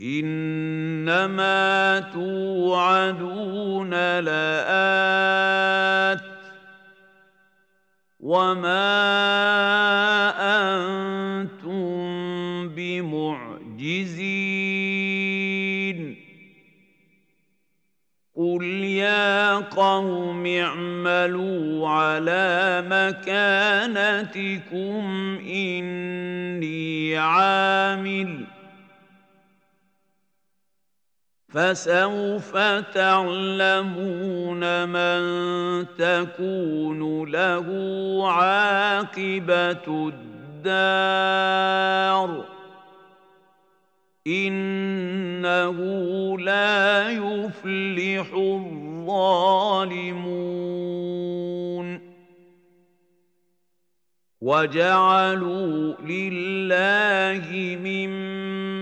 إنما توعدون لآت وما أنتم بمعجزين. قل يا قوم اعملوا على مكانتكم إني عامل فسوف تعلمون من تكون له عاقبة الدار. إنه لا يفلح الظالمون. وجعلوا لله مما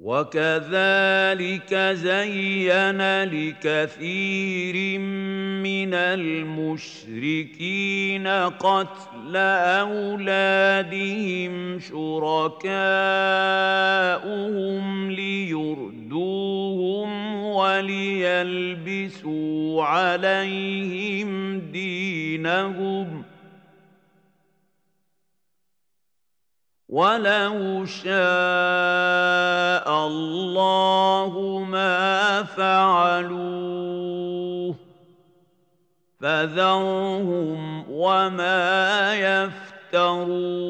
وكذلك زين لكثير من المشركين قتل أولادهم شركاؤهم ليردوهم وليلبسوا عليهم دينهم ولو شاء الله ما فعلوه فذرهم وما يفترون